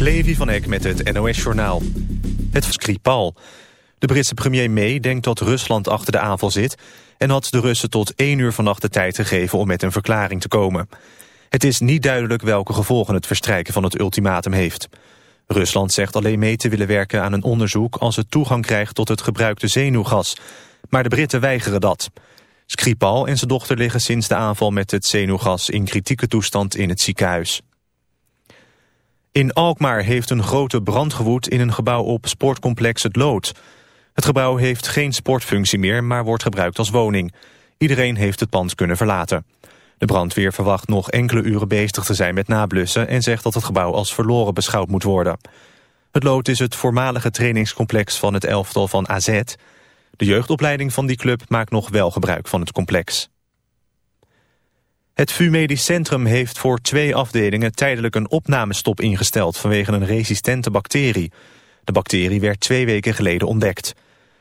Levi van Eck met het NOS-journaal. Het Skripal. De Britse premier May denkt dat Rusland achter de aanval zit... en had de Russen tot één uur vannacht de tijd gegeven om met een verklaring te komen. Het is niet duidelijk welke gevolgen het verstrijken van het ultimatum heeft. Rusland zegt alleen mee te willen werken aan een onderzoek... als het toegang krijgt tot het gebruikte zenuwgas. Maar de Britten weigeren dat. Skripal en zijn dochter liggen sinds de aanval met het zenuwgas... in kritieke toestand in het ziekenhuis. In Alkmaar heeft een grote brand gewoed in een gebouw op sportcomplex Het Lood. Het gebouw heeft geen sportfunctie meer, maar wordt gebruikt als woning. Iedereen heeft het pand kunnen verlaten. De brandweer verwacht nog enkele uren bezig te zijn met nablussen... en zegt dat het gebouw als verloren beschouwd moet worden. Het Lood is het voormalige trainingscomplex van het elftal van AZ. De jeugdopleiding van die club maakt nog wel gebruik van het complex. Het VU Medisch Centrum heeft voor twee afdelingen tijdelijk een opnamestop ingesteld vanwege een resistente bacterie. De bacterie werd twee weken geleden ontdekt.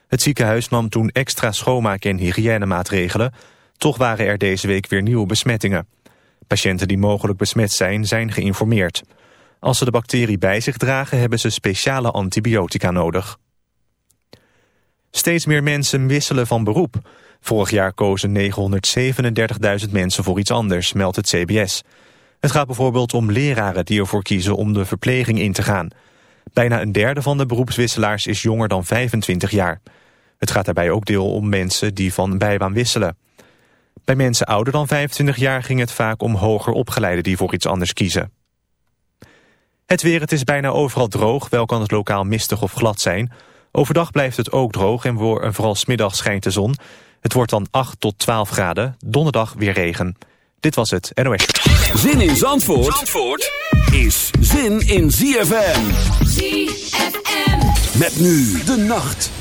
Het ziekenhuis nam toen extra schoonmaak- en hygiënemaatregelen. Toch waren er deze week weer nieuwe besmettingen. Patiënten die mogelijk besmet zijn, zijn geïnformeerd. Als ze de bacterie bij zich dragen, hebben ze speciale antibiotica nodig. Steeds meer mensen wisselen van beroep. Vorig jaar kozen 937.000 mensen voor iets anders, meldt het CBS. Het gaat bijvoorbeeld om leraren die ervoor kiezen om de verpleging in te gaan. Bijna een derde van de beroepswisselaars is jonger dan 25 jaar. Het gaat daarbij ook deel om mensen die van bijbaan wisselen. Bij mensen ouder dan 25 jaar ging het vaak om hoger opgeleiden die voor iets anders kiezen. Het weer, het is bijna overal droog, wel kan het lokaal mistig of glad zijn. Overdag blijft het ook droog en vooral smiddag schijnt de zon. Het wordt dan 8 tot 12 graden. Donderdag weer regen. Dit was het NOS. Zin in Zandvoort, Zandvoort is zin in ZFM. ZFM. Met nu de nacht.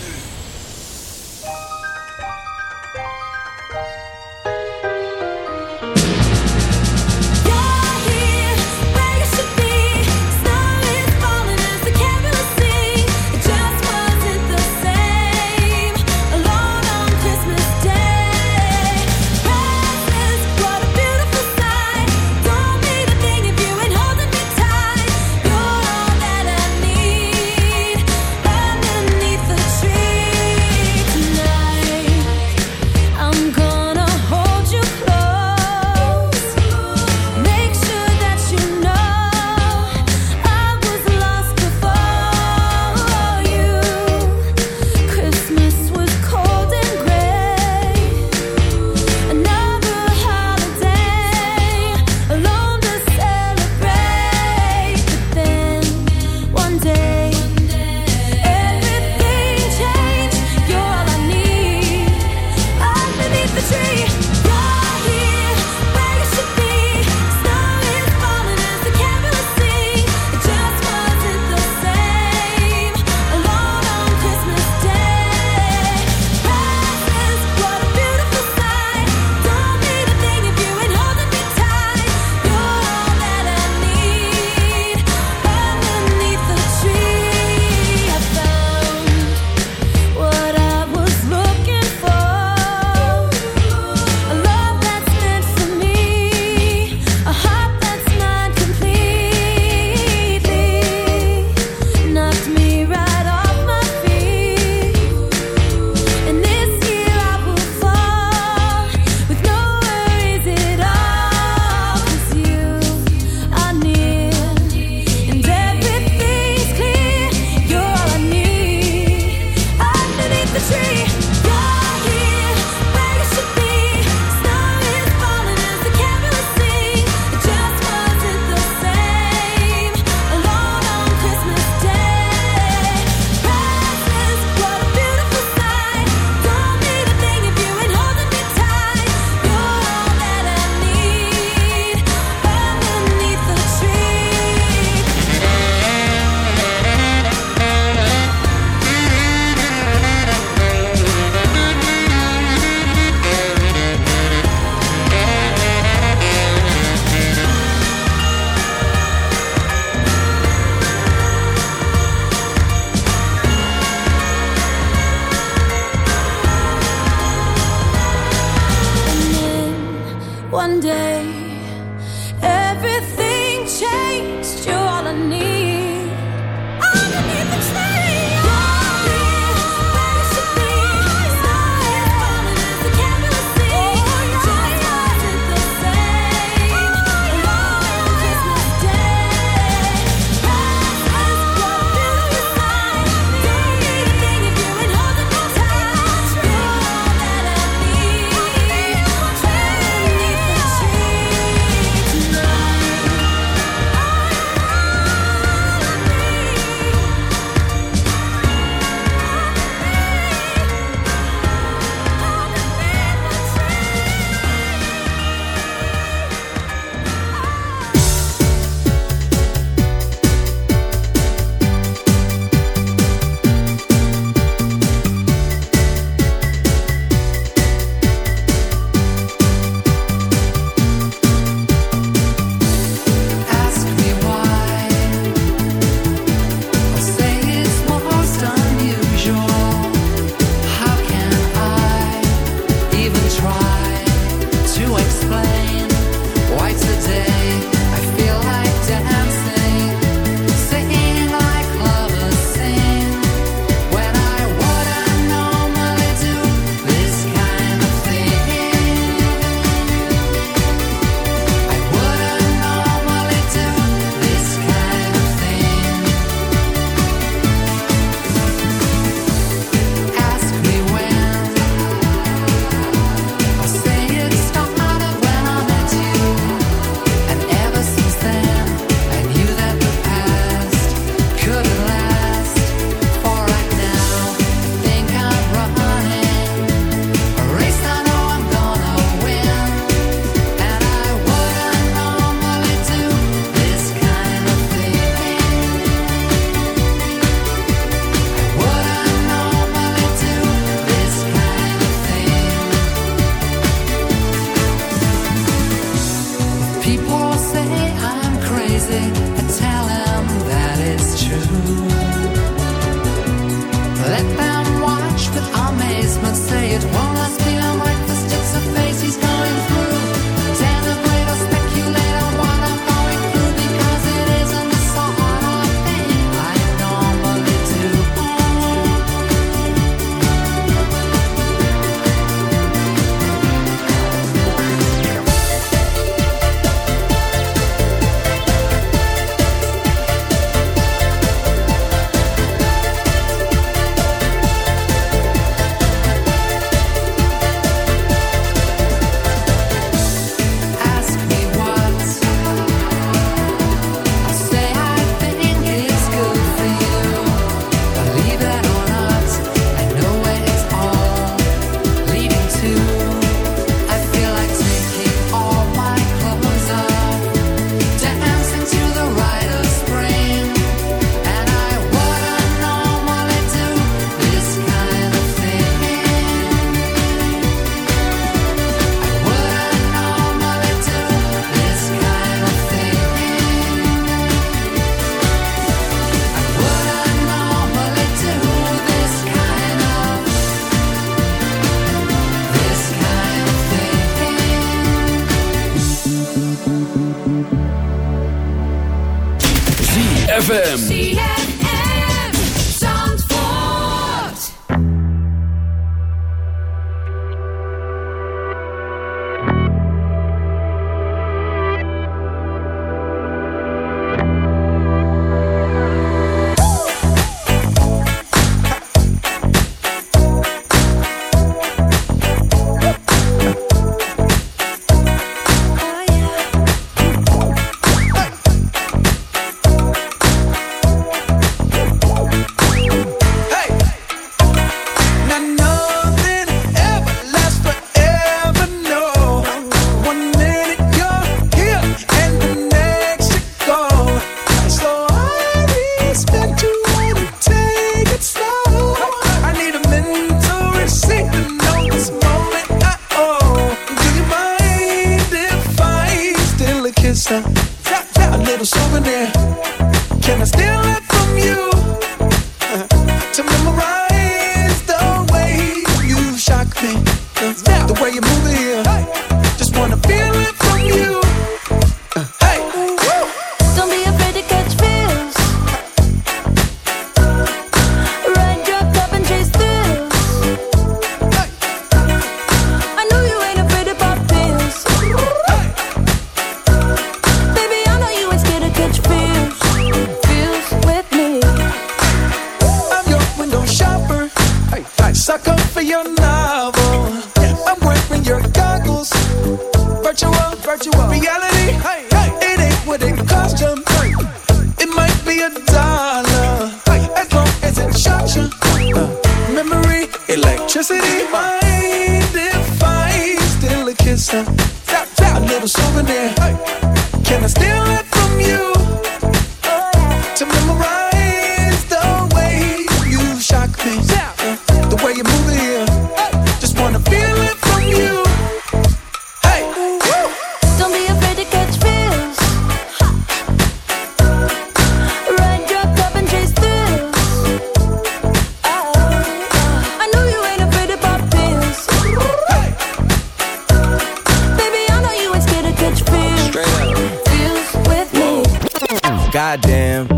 goddamn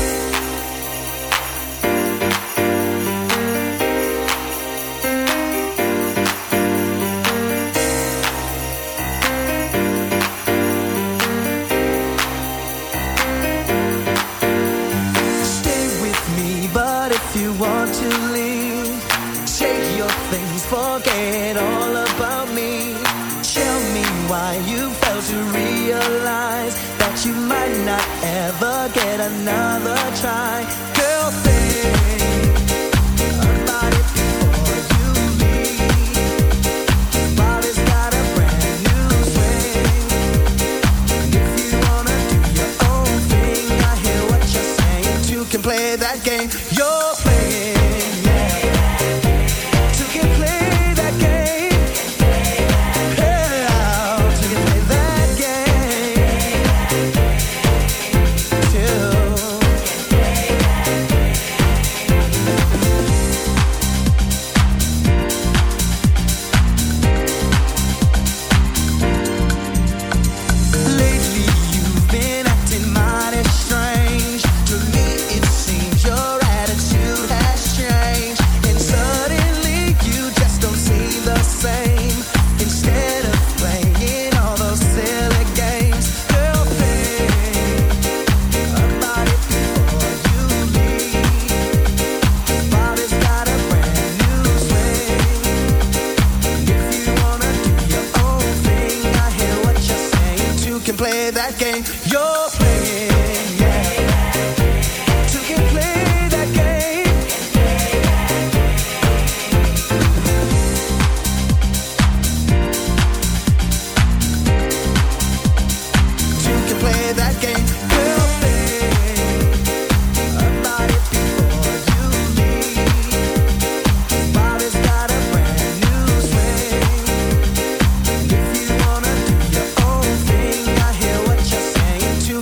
Another try.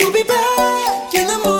You'll be back in the morning.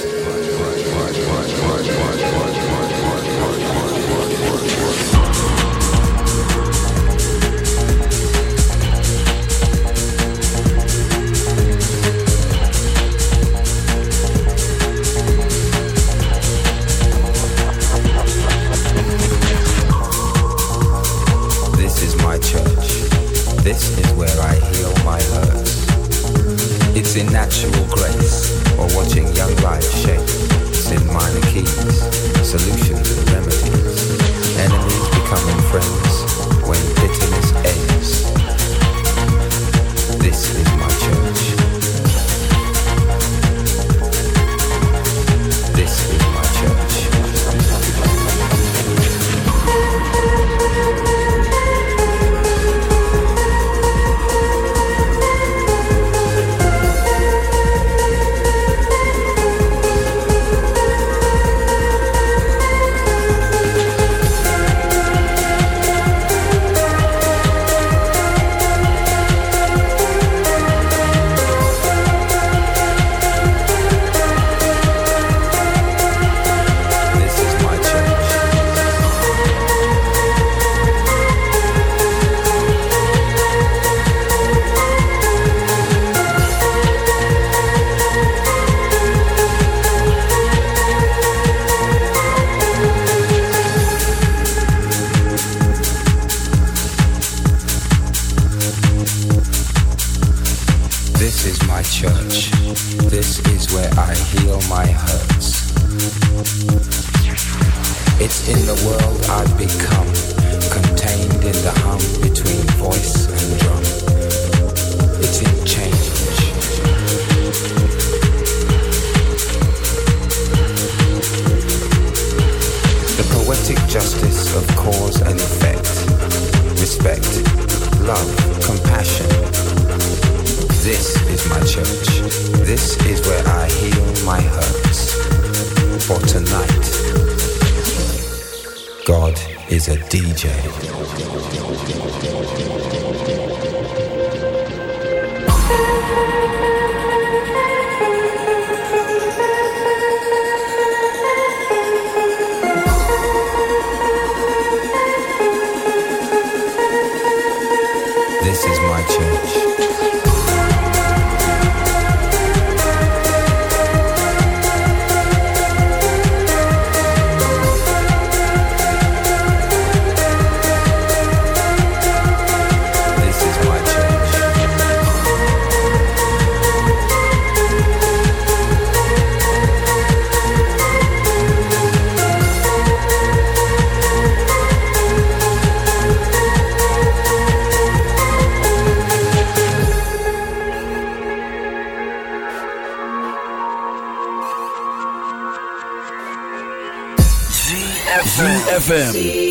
sexual grace or watching young lives shape. In minor keys. Solution. ZFM.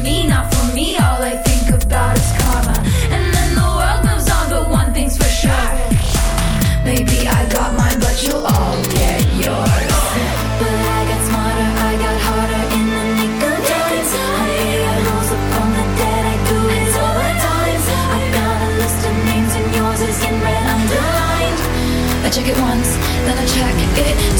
Not for me. All I think about is karma. And then the world moves on, but one thing's for sure. Maybe I got mine, but you'll all get yours. But I got smarter, I got harder in the nick of time. I the dead, I do it all the. I got a list of names and yours is in red underlined. I check it once, then I check it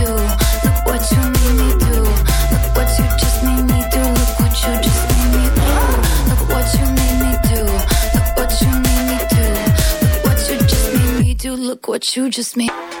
You just made.